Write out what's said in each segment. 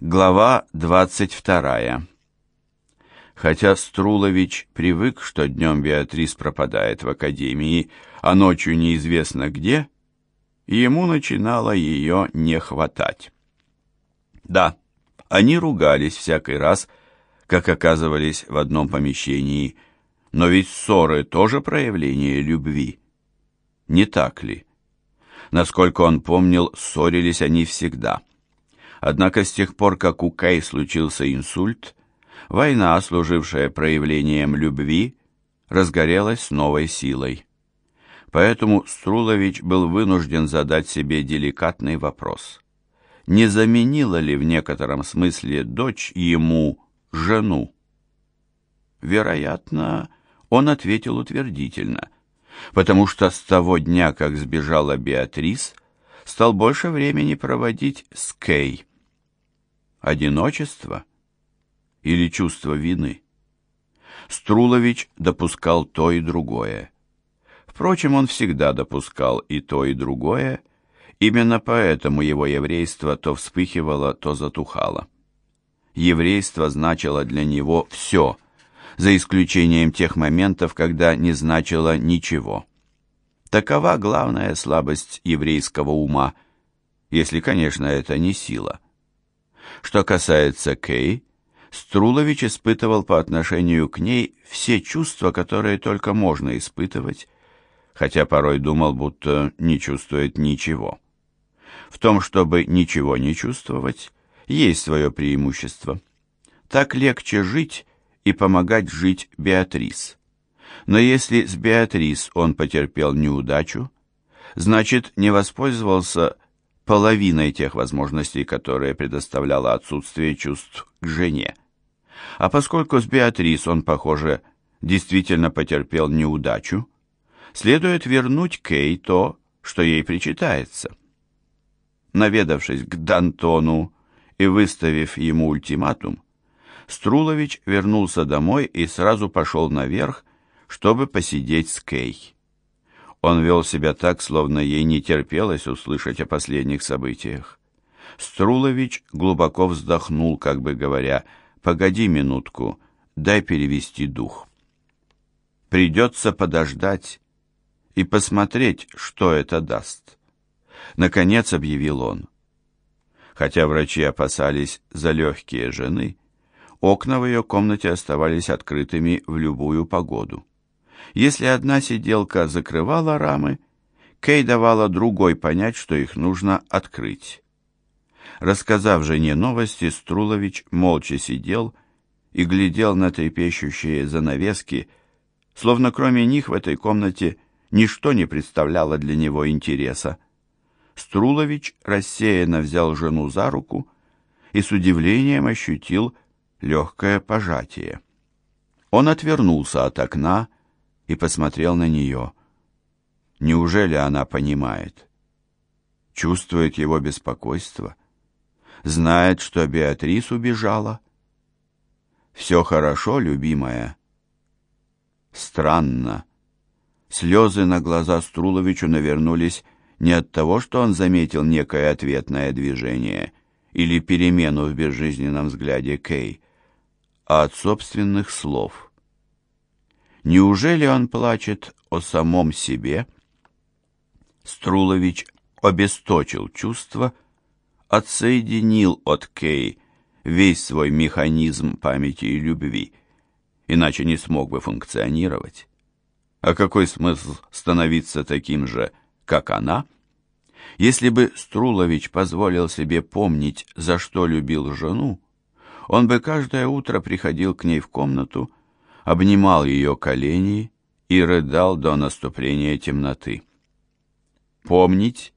Глава 22. Хотя Струлович привык, что днем Беатрис пропадает в академии, а ночью неизвестно где, ему начинало ее не хватать. Да, они ругались всякий раз, как оказывались в одном помещении, но ведь ссоры тоже проявление любви. Не так ли? Насколько он помнил, ссорились они всегда. Однако с тех пор, как у Кэй случился инсульт, война, служившая проявлением любви, разгорелась с новой силой. Поэтому Струлович был вынужден задать себе деликатный вопрос. Не заменила ли в некотором смысле дочь ему жену? Вероятно, он ответил утвердительно, потому что с того дня, как сбежала Беатрис, стал больше времени проводить с Кей. Одиночество или чувство вины? Струлович допускал то и другое. Впрочем, он всегда допускал и то, и другое, именно поэтому его еврейство то вспыхивало, то затухало. Еврейство значило для него все, за исключением тех моментов, когда не значило ничего. Такова главная слабость еврейского ума, если, конечно, это не сила. Что касается Кей, Струлович испытывал по отношению к ней все чувства, которые только можно испытывать, хотя порой думал, будто не чувствует ничего. В том, чтобы ничего не чувствовать, есть свое преимущество. Так легче жить и помогать жить Беатрис. Но если с Беатрис он потерпел неудачу, значит, не воспользовался половиной тех возможностей, которые предоставляло отсутствие чувств к жене. А поскольку с Беатрис он, похоже, действительно потерпел неудачу, следует вернуть Кей то, что ей причитается. Наведавшись к Дантону и выставив ему ультиматум, Струлович вернулся домой и сразу пошел наверх, чтобы посидеть с Кей. Он вел себя так, словно ей не терпелось услышать о последних событиях. Струлович глубоко вздохнул, как бы говоря, «Погоди минутку, дай перевести дух». Придется подождать и посмотреть, что это даст. Наконец объявил он. Хотя врачи опасались за легкие жены, окна в ее комнате оставались открытыми в любую погоду. Если одна сиделка закрывала рамы, Кей давала другой понять, что их нужно открыть. Рассказав жене новости, Струлович молча сидел и глядел на трепещущие занавески, словно кроме них в этой комнате ничто не представляло для него интереса. Струлович рассеянно взял жену за руку и с удивлением ощутил легкое пожатие. Он отвернулся от окна и посмотрел на нее. Неужели она понимает? Чувствует его беспокойство? Знает, что Беатрис убежала? Все хорошо, любимая? Странно. Слезы на глаза Струловичу навернулись не от того, что он заметил некое ответное движение или перемену в безжизненном взгляде Кей, а от собственных слов. Неужели он плачет о самом себе? Струлович обесточил чувства, отсоединил от Кей весь свой механизм памяти и любви, иначе не смог бы функционировать. А какой смысл становиться таким же, как она? Если бы Струлович позволил себе помнить, за что любил жену, он бы каждое утро приходил к ней в комнату, обнимал ее колени и рыдал до наступления темноты. Помнить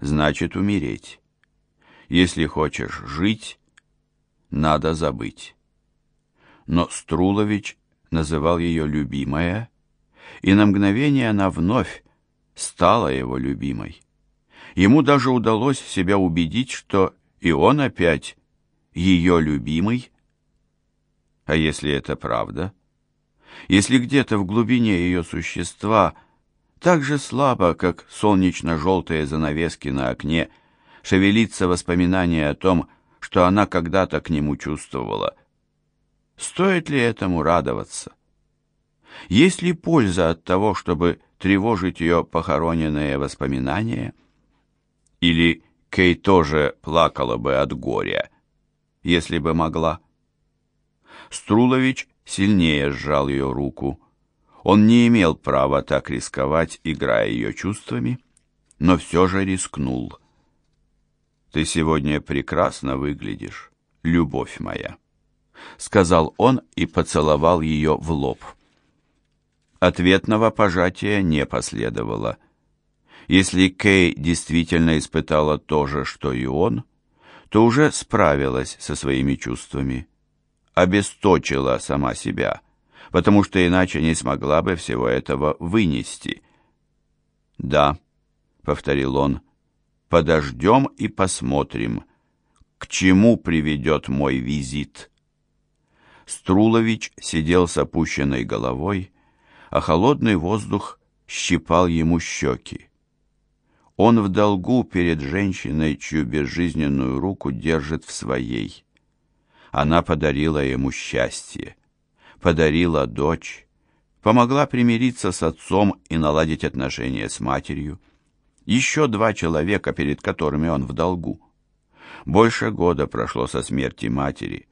значит умереть. Если хочешь жить, надо забыть. Но Струлович называл ее любимая, и на мгновение она вновь стала его любимой. Ему даже удалось себя убедить, что и он опять ее любимый. А если это правда? Если где-то в глубине ее существа, так же слабо, как солнечно-желтые занавески на окне, шевелится воспоминание о том, что она когда-то к нему чувствовала. Стоит ли этому радоваться? Есть ли польза от того, чтобы тревожить ее похороненные воспоминания? Или Кей тоже плакала бы от горя, если бы могла? Струлович сильнее сжал ее руку. Он не имел права так рисковать, играя ее чувствами, но все же рискнул. «Ты сегодня прекрасно выглядишь, любовь моя», — сказал он и поцеловал ее в лоб. Ответного пожатия не последовало. Если Кей действительно испытала то же, что и он, то уже справилась со своими чувствами, обесточила сама себя, потому что иначе не смогла бы всего этого вынести. «Да», — повторил он, — «подождем и посмотрим, к чему приведет мой визит». Струлович сидел с опущенной головой, а холодный воздух щипал ему щеки. Он в долгу перед женщиной, чью безжизненную руку держит в своей. Она подарила ему счастье, подарила дочь, помогла примириться с отцом и наладить отношения с матерью. Еще два человека, перед которыми он в долгу. Больше года прошло со смерти матери.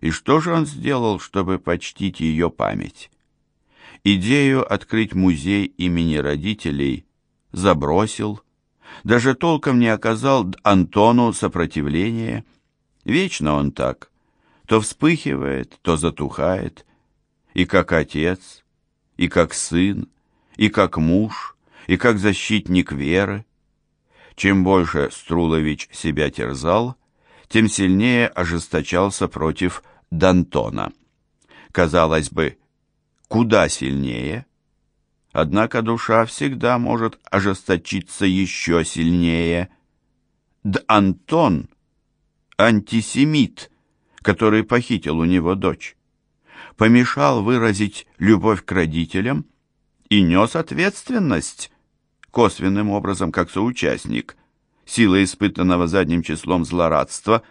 И что же он сделал, чтобы почтить ее память? Идею открыть музей имени родителей забросил, даже толком не оказал Антону сопротивления. Вечно он так, то вспыхивает, то затухает, и как отец, и как сын, и как муж, и как защитник веры. Чем больше Струлович себя терзал, тем сильнее ожесточался против Д'Антона. Казалось бы, куда сильнее. Однако душа всегда может ожесточиться еще сильнее. Д. Антон — антисемит, который похитил у него дочь, помешал выразить любовь к родителям и нес ответственность, косвенным образом как соучастник, силой испытанного задним числом злорадства,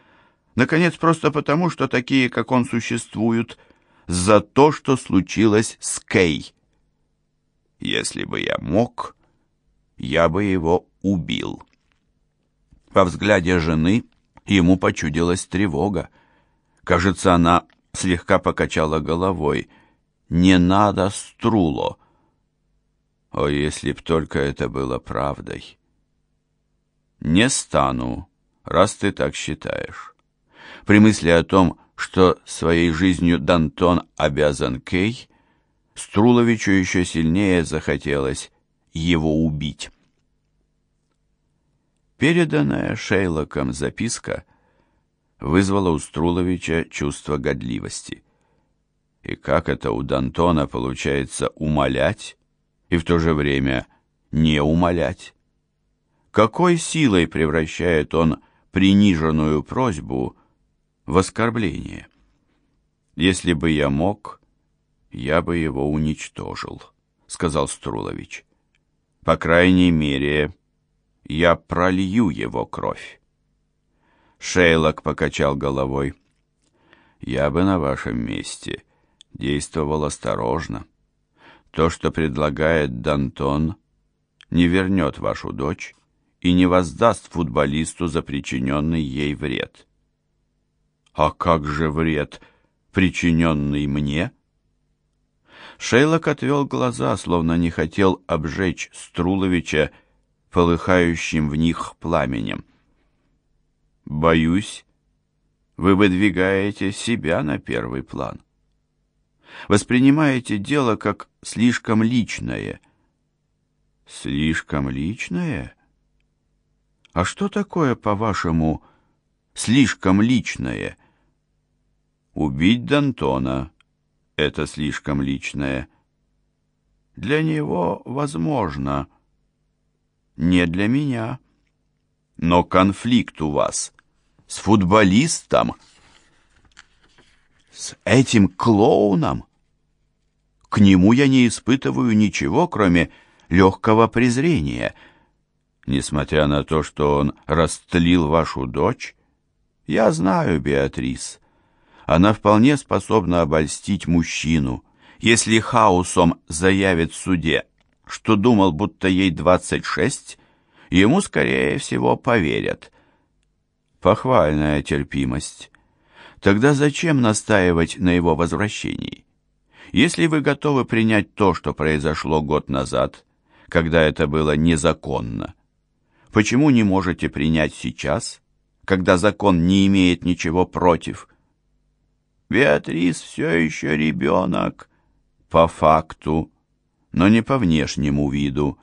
наконец, просто потому, что такие, как он, существуют — за то, что случилось с Кей. Если бы я мог, я бы его убил. Во взгляде жены ему почудилась тревога. Кажется, она слегка покачала головой. «Не надо, Струло!» О, если б только это было правдой! «Не стану, раз ты так считаешь». При мысли о том, что своей жизнью Дантон обязан Кей, Струловичу еще сильнее захотелось его убить. Переданная Шейлоком записка вызвала у Струловича чувство годливости. И как это у Дантона получается умолять и в то же время не умолять? Какой силой превращает он приниженную просьбу в оскорбление. «Если бы я мог, я бы его уничтожил», — сказал Струлович. «По крайней мере, я пролью его кровь». Шейлок покачал головой. «Я бы на вашем месте действовал осторожно. То, что предлагает Дантон, не вернет вашу дочь и не воздаст футболисту за причиненный ей вред». А как же вред, причиненный мне? Шейлок отвел глаза, словно не хотел обжечь Струловича полыхающим в них пламенем. «Боюсь, вы выдвигаете себя на первый план. Воспринимаете дело как слишком личное». «Слишком личное? А что такое, по-вашему, слишком личное?» Убить Д'Антона — это слишком личное. Для него возможно, не для меня. Но конфликт у вас с футболистом, с этим клоуном. К нему я не испытываю ничего, кроме легкого презрения. Несмотря на то, что он растлил вашу дочь, Я знаю Беатрис. Она вполне способна обольстить мужчину. Если хаосом заявит в суде, что думал, будто ей 26, ему, скорее всего, поверят. Похвальная терпимость. Тогда зачем настаивать на его возвращении? Если вы готовы принять то, что произошло год назад, когда это было незаконно, почему не можете принять сейчас, когда закон не имеет ничего против? Беатрис все еще ребенок, по факту, но не по внешнему виду,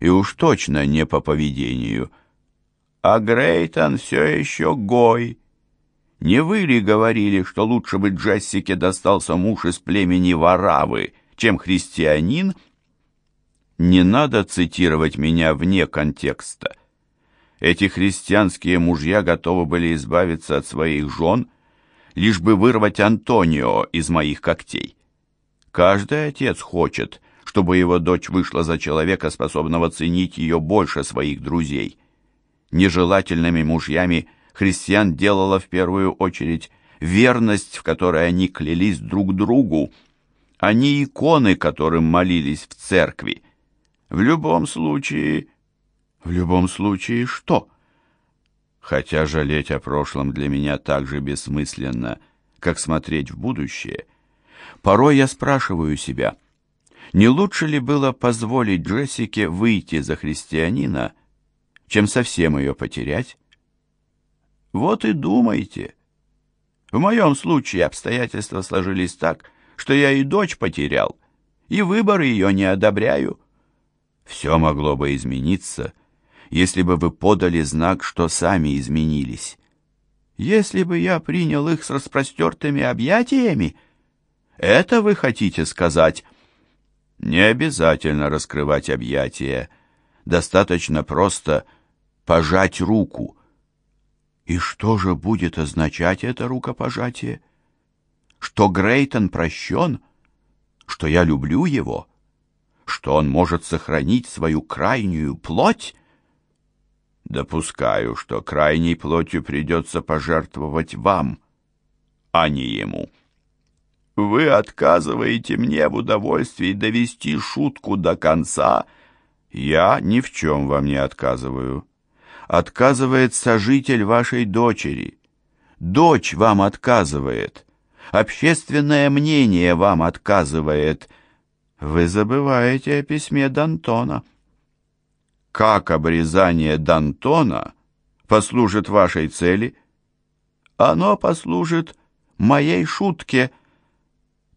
и уж точно не по поведению. А Грейтон все еще гой. Не вы ли говорили, что лучше бы Джессике достался муж из племени Варавы, чем христианин? Не надо цитировать меня вне контекста. Эти христианские мужья готовы были избавиться от своих жен, лишь бы вырвать Антонио из моих когтей. Каждый отец хочет, чтобы его дочь вышла за человека, способного ценить ее больше своих друзей. Нежелательными мужьями христиан делала в первую очередь верность, в которой они клялись друг другу, а не иконы, которым молились в церкви. В любом случае... В любом случае что? Хотя жалеть о прошлом для меня так же бессмысленно, как смотреть в будущее — Порой я спрашиваю себя, не лучше ли было позволить Джессике выйти за христианина, чем совсем ее потерять? Вот и думайте. В моем случае обстоятельства сложились так, что я и дочь потерял, и выбор ее не одобряю. Все могло бы измениться, если бы вы подали знак, что сами изменились. Если бы я принял их с распростертыми объятиями, это вы хотите сказать? Не обязательно раскрывать объятия. Достаточно просто пожать руку. И что же будет означать это рукопожатие? Что Грейтон прощен? Что я люблю его? Что он может сохранить свою крайнюю плоть? Допускаю, что крайней плотью придется пожертвовать вам, а не ему. Вы отказываете мне в удовольствии довести шутку до конца. Я ни в чем вам не отказываю. Отказывает сожитель вашей дочери. Дочь вам отказывает. Общественное мнение вам отказывает. Вы забываете о письме Д'Антона. Как обрезание Д'Антона послужит вашей цели? Оно послужит моей шутке —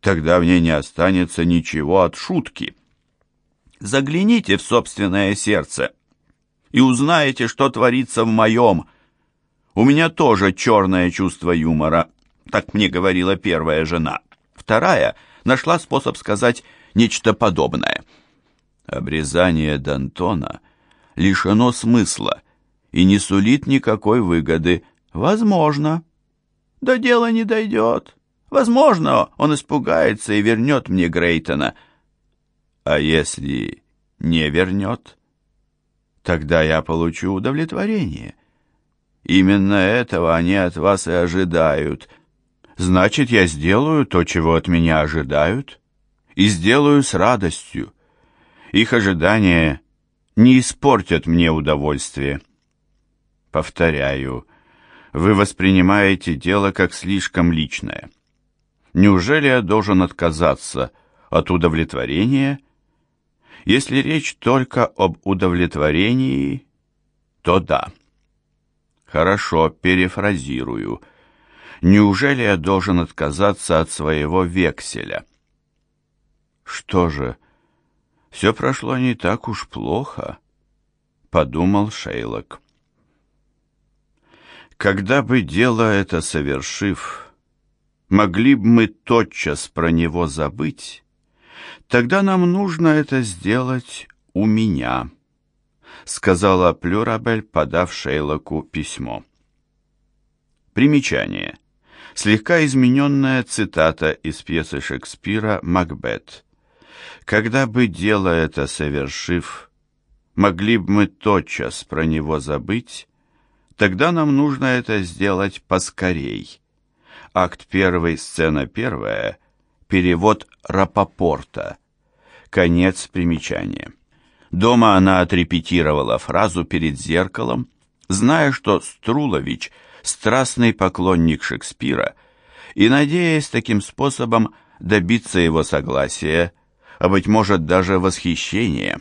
тогда в ней не останется ничего от шутки. Загляните в собственное сердце и узнаете, что творится в моем. У меня тоже черное чувство юмора, так мне говорила первая жена. Вторая нашла способ сказать нечто подобное. Обрезание Д'Антона лишено смысла и не сулит никакой выгоды. Возможно. До дела не дойдет. Возможно, он испугается и вернет мне Грейтона. А если не вернет, тогда я получу удовлетворение. Именно этого они от вас и ожидают. Значит, я сделаю то, чего от меня ожидают, и сделаю с радостью. Их ожидания не испортят мне удовольствие. Повторяю, вы воспринимаете дело как слишком личное. Неужели я должен отказаться от удовлетворения? Если речь только об удовлетворении, то да. Хорошо, перефразирую. Неужели я должен отказаться от своего векселя? Что же, все прошло не так уж плохо, подумал Шейлок. Когда бы дело это совершив, могли бы мы тотчас про него забыть, тогда нам нужно это сделать у меня, сказала Плюрабель, подав Шейлоку письмо. Примечание. Слегка измененная цитата из пьесы Шекспира «Макбет». «Когда бы дело это совершив, могли бы мы тотчас про него забыть, Тогда нам нужно это сделать поскорей. Акт первый, сцена первая, перевод Рапопорта. Конец примечания. Дома она отрепетировала фразу перед зеркалом, зная, что Струлович – страстный поклонник Шекспира, и надеясь таким способом добиться его согласия, а, быть может, даже восхищения.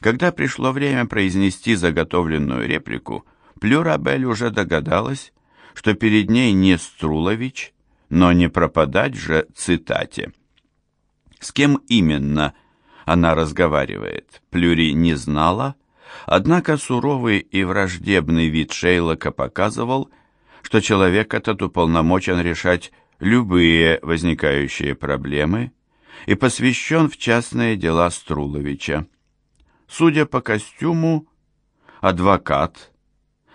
Когда пришло время произнести заготовленную реплику, Плюрабель уже догадалась, что перед ней не Струлович, но не пропадать же цитате. С кем именно она разговаривает, Плюри не знала, однако суровый и враждебный вид Шейлока показывал, что человек этот уполномочен решать любые возникающие проблемы и посвящен в частные дела Струловича. Судя по костюму, адвокат,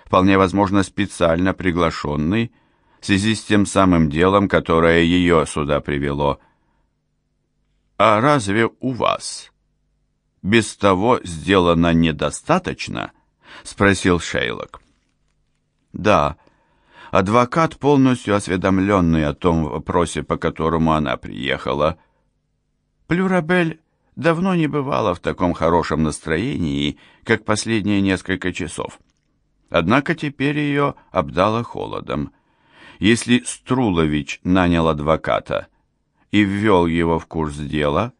вполне возможно специально приглашенный, в связи с тем самым делом, которое ее сюда привело. «А разве у вас без того сделано недостаточно?» — спросил Шейлок. «Да, адвокат, полностью осведомленный о том вопросе, по которому она приехала. Плюрабель давно не бывала в таком хорошем настроении, как последние несколько часов. Однако теперь ее обдало холодом. Если Струлович нанял адвоката и ввел его в курс дела,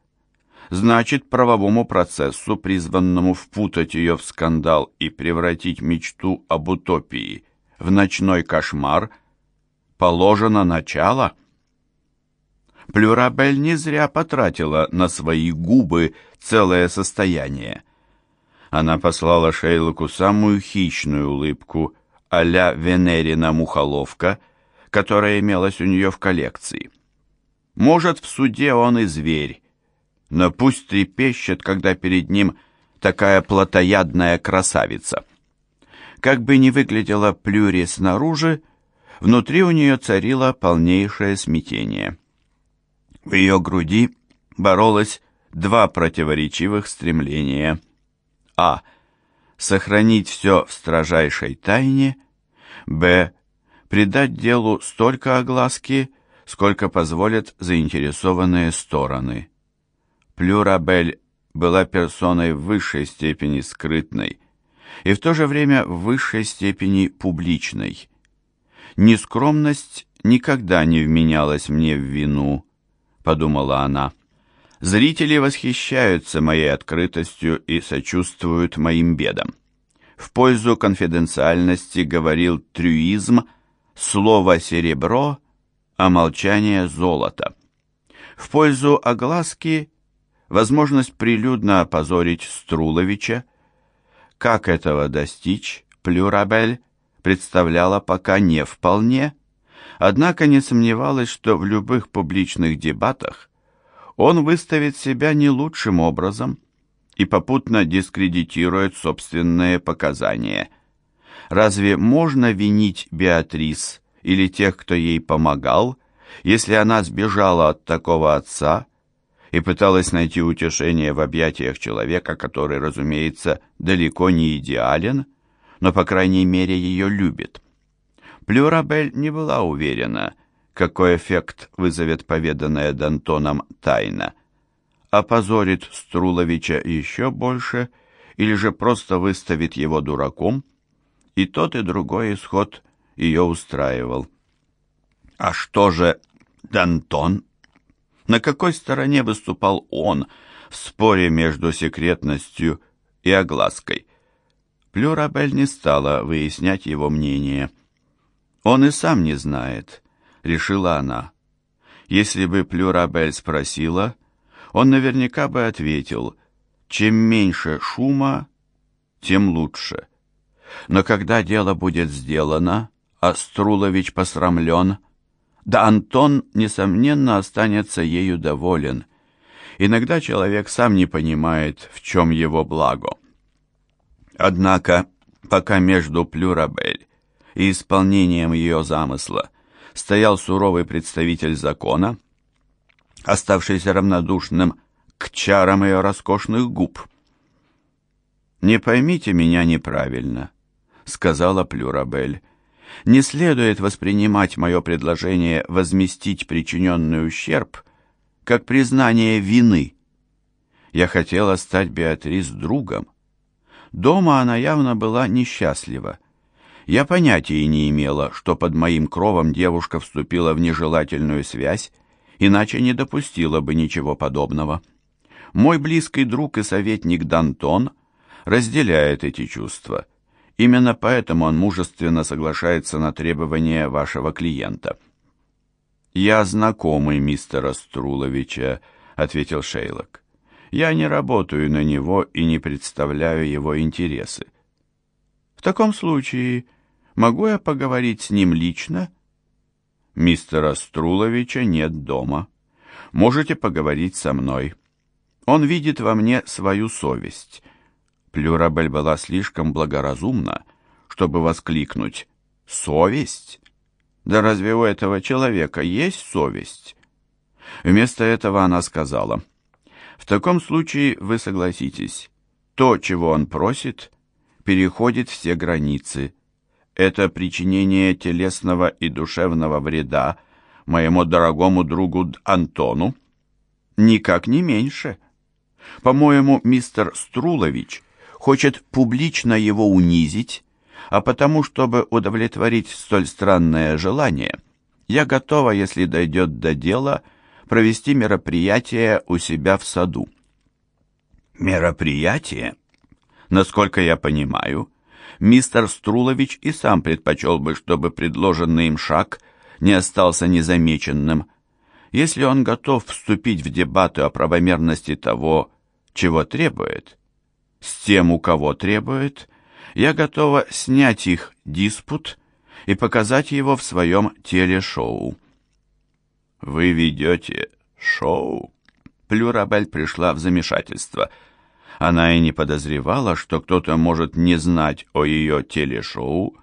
значит, правовому процессу, призванному впутать ее в скандал и превратить мечту об утопии в ночной кошмар, положено начало. Плюрабель не зря потратила на свои губы целое состояние. Она послала Шейлоку самую хищную улыбку а-ля Венерина мухоловка, которая имелась у нее в коллекции. Может, в суде он и зверь, но пусть трепещет, когда перед ним такая плотоядная красавица. Как бы ни выглядела Плюри снаружи, внутри у нее царило полнейшее смятение. В ее груди боролось два противоречивых стремления. А. Сохранить все в строжайшей тайне. Б придать делу столько огласки, сколько позволят заинтересованные стороны. Плюрабель была персоной в высшей степени скрытной и в то же время в высшей степени публичной. Нескромность никогда не вменялась мне в вину, подумала она. Зрители восхищаются моей открытостью и сочувствуют моим бедам. В пользу конфиденциальности говорил трюизм – слово «серебро», а молчание «золото». В пользу огласки возможность прилюдно опозорить Струловича. Как этого достичь, Плюрабель представляла пока не вполне, однако не сомневалась, что в любых публичных дебатах он выставит себя не лучшим образом и попутно дискредитирует собственные показания – Разве можно винить Беатрис или тех, кто ей помогал, если она сбежала от такого отца и пыталась найти утешение в объятиях человека, который, разумеется, далеко не идеален, но, по крайней мере, ее любит? Плюрабель не была уверена, какой эффект вызовет поведанная Д'Антоном тайна. Опозорит Струловича еще больше или же просто выставит его дураком – и тот, и другой исход ее устраивал. А что же Дантон? На какой стороне выступал он в споре между секретностью и оглаской? Плюрабель не стала выяснять его мнение. «Он и сам не знает», — решила она. Если бы Плюрабель спросила, он наверняка бы ответил, «Чем меньше шума, тем лучше». Но когда дело будет сделано, а Струлович посрамлен, да Антон, несомненно, останется ею доволен. Иногда человек сам не понимает, в чем его благо. Однако, пока между Плюрабель и исполнением ее замысла стоял суровый представитель закона, оставшийся равнодушным к чарам ее роскошных губ. «Не поймите меня неправильно», сказала Плюрабель. «Не следует воспринимать мое предложение возместить причиненный ущерб как признание вины. Я хотела стать Беатрис другом. Дома она явно была несчастлива. Я понятия не имела, что под моим кровом девушка вступила в нежелательную связь, иначе не допустила бы ничего подобного. Мой близкий друг и советник Дантон разделяет эти чувства. Именно поэтому он мужественно соглашается на требования вашего клиента. «Я знакомый мистера Струловича», — ответил Шейлок. «Я не работаю на него и не представляю его интересы». «В таком случае могу я поговорить с ним лично?» «Мистера Струловича нет дома. Можете поговорить со мной. Он видит во мне свою совесть». Плюрабель была слишком благоразумна, чтобы воскликнуть «Совесть? Да разве у этого человека есть совесть?» Вместо этого она сказала «В таком случае вы согласитесь, то, чего он просит, переходит все границы. Это причинение телесного и душевного вреда моему дорогому другу Антону никак не меньше. По-моему, мистер Струлович хочет публично его унизить, а потому, чтобы удовлетворить столь странное желание, я готова, если дойдет до дела, провести мероприятие у себя в саду. Мероприятие? Насколько я понимаю, мистер Струлович и сам предпочел бы, чтобы предложенный им шаг не остался незамеченным. Если он готов вступить в дебаты о правомерности того, чего требует, с тем, у кого требует, я готова снять их диспут и показать его в своем телешоу. «Вы ведете шоу?» Плюрабель пришла в замешательство. Она и не подозревала, что кто-то может не знать о ее телешоу.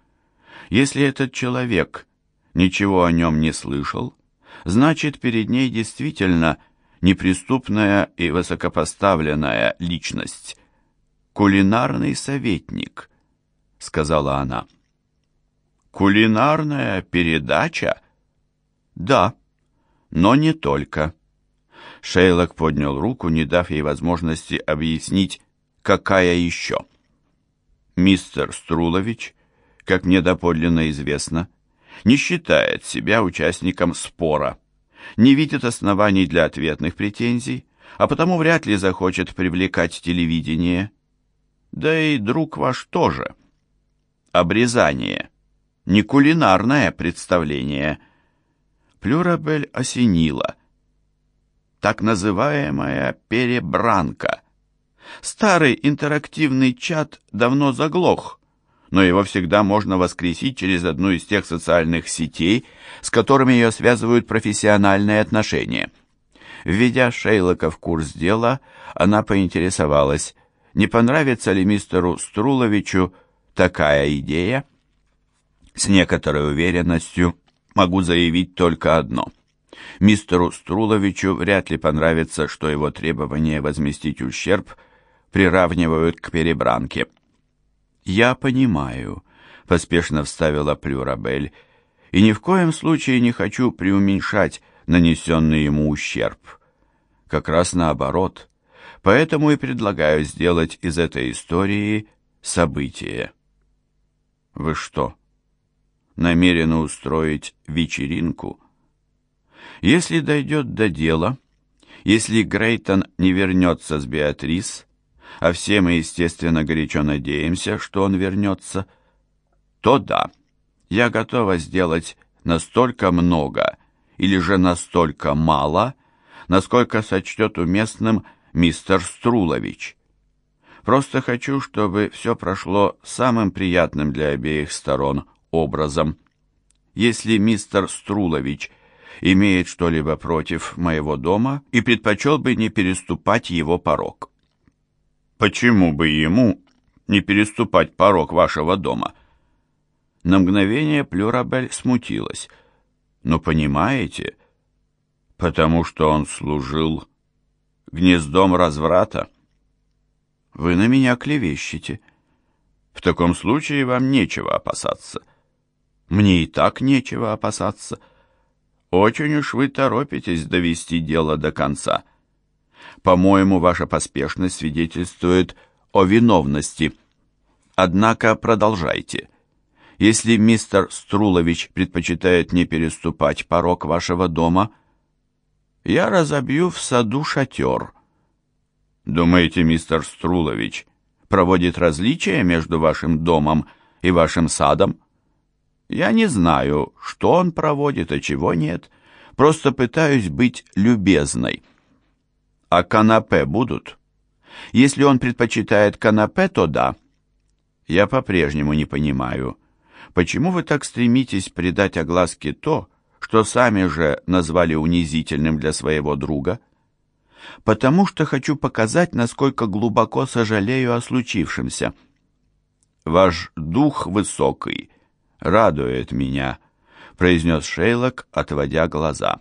Если этот человек ничего о нем не слышал, значит, перед ней действительно неприступная и высокопоставленная личность кулинарный советник», — сказала она. «Кулинарная передача?» «Да, но не только». Шейлок поднял руку, не дав ей возможности объяснить, какая еще. «Мистер Струлович, как мне доподлинно известно, не считает себя участником спора, не видит оснований для ответных претензий, а потому вряд ли захочет привлекать телевидение» да и друг ваш тоже. Обрезание. Не кулинарное представление. Плюрабель осенила. Так называемая перебранка. Старый интерактивный чат давно заглох, но его всегда можно воскресить через одну из тех социальных сетей, с которыми ее связывают профессиональные отношения. Введя Шейлока в курс дела, она поинтересовалась, не понравится ли мистеру Струловичу такая идея? С некоторой уверенностью могу заявить только одно. Мистеру Струловичу вряд ли понравится, что его требования возместить ущерб приравнивают к перебранке. «Я понимаю», — поспешно вставила Плюрабель, «и ни в коем случае не хочу преуменьшать нанесенный ему ущерб. Как раз наоборот». Поэтому и предлагаю сделать из этой истории событие. Вы что, намерены устроить вечеринку? Если дойдет до дела, если Грейтон не вернется с Беатрис, а все мы, естественно, горячо надеемся, что он вернется, то да, я готова сделать настолько много или же настолько мало, насколько сочтет уместным мистер Струлович. Просто хочу, чтобы все прошло самым приятным для обеих сторон образом. Если мистер Струлович имеет что-либо против моего дома и предпочел бы не переступать его порог. Почему бы ему не переступать порог вашего дома? На мгновение Плюрабель смутилась. Но понимаете, потому что он служил гнездом разврата. Вы на меня клевещете. В таком случае вам нечего опасаться. Мне и так нечего опасаться. Очень уж вы торопитесь довести дело до конца. По-моему, ваша поспешность свидетельствует о виновности. Однако продолжайте. Если мистер Струлович предпочитает не переступать порог вашего дома, я разобью в саду шатер. Думаете, мистер Струлович проводит различия между вашим домом и вашим садом? Я не знаю, что он проводит, а чего нет. Просто пытаюсь быть любезной. А канапе будут? Если он предпочитает канапе, то да. Я по-прежнему не понимаю, почему вы так стремитесь придать огласке то, что сами же назвали унизительным для своего друга? Потому что хочу показать, насколько глубоко сожалею о случившемся. Ваш дух высокий, радует меня», — произнес Шейлок, отводя глаза.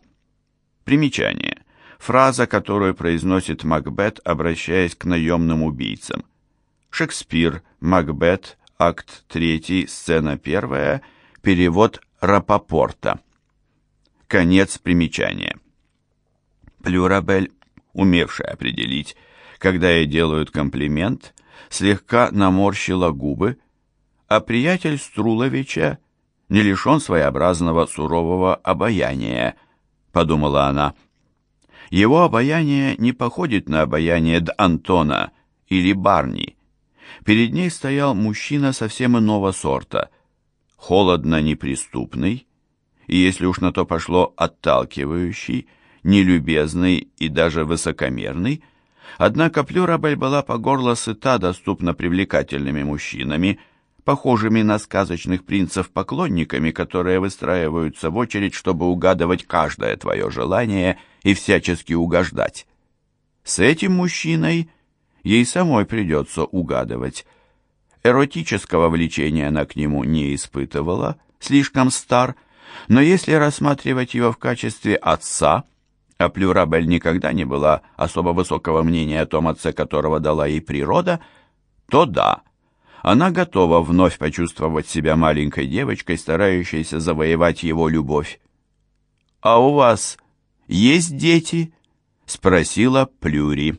Примечание. Фраза, которую произносит Макбет, обращаясь к наемным убийцам. Шекспир, Макбет, акт 3, сцена 1, перевод Рапопорта. Конец примечания. Плюрабель, умевшая определить, когда ей делают комплимент, слегка наморщила губы, а приятель Струловича не лишен своеобразного сурового обаяния, подумала она. Его обаяние не походит на обаяние Д. Антона или Барни. Перед ней стоял мужчина совсем иного сорта, холодно неприступный, и если уж на то пошло отталкивающий, нелюбезный и даже высокомерный, однако Плюрабель была по горло сыта доступно привлекательными мужчинами – похожими на сказочных принцев-поклонниками, которые выстраиваются в очередь, чтобы угадывать каждое твое желание и всячески угождать. С этим мужчиной ей самой придется угадывать. Эротического влечения она к нему не испытывала, слишком стар, но если рассматривать его в качестве отца, а Плюрабель никогда не была особо высокого мнения о том отце, которого дала ей природа, то да – она готова вновь почувствовать себя маленькой девочкой, старающейся завоевать его любовь. «А у вас есть дети?» — спросила Плюри.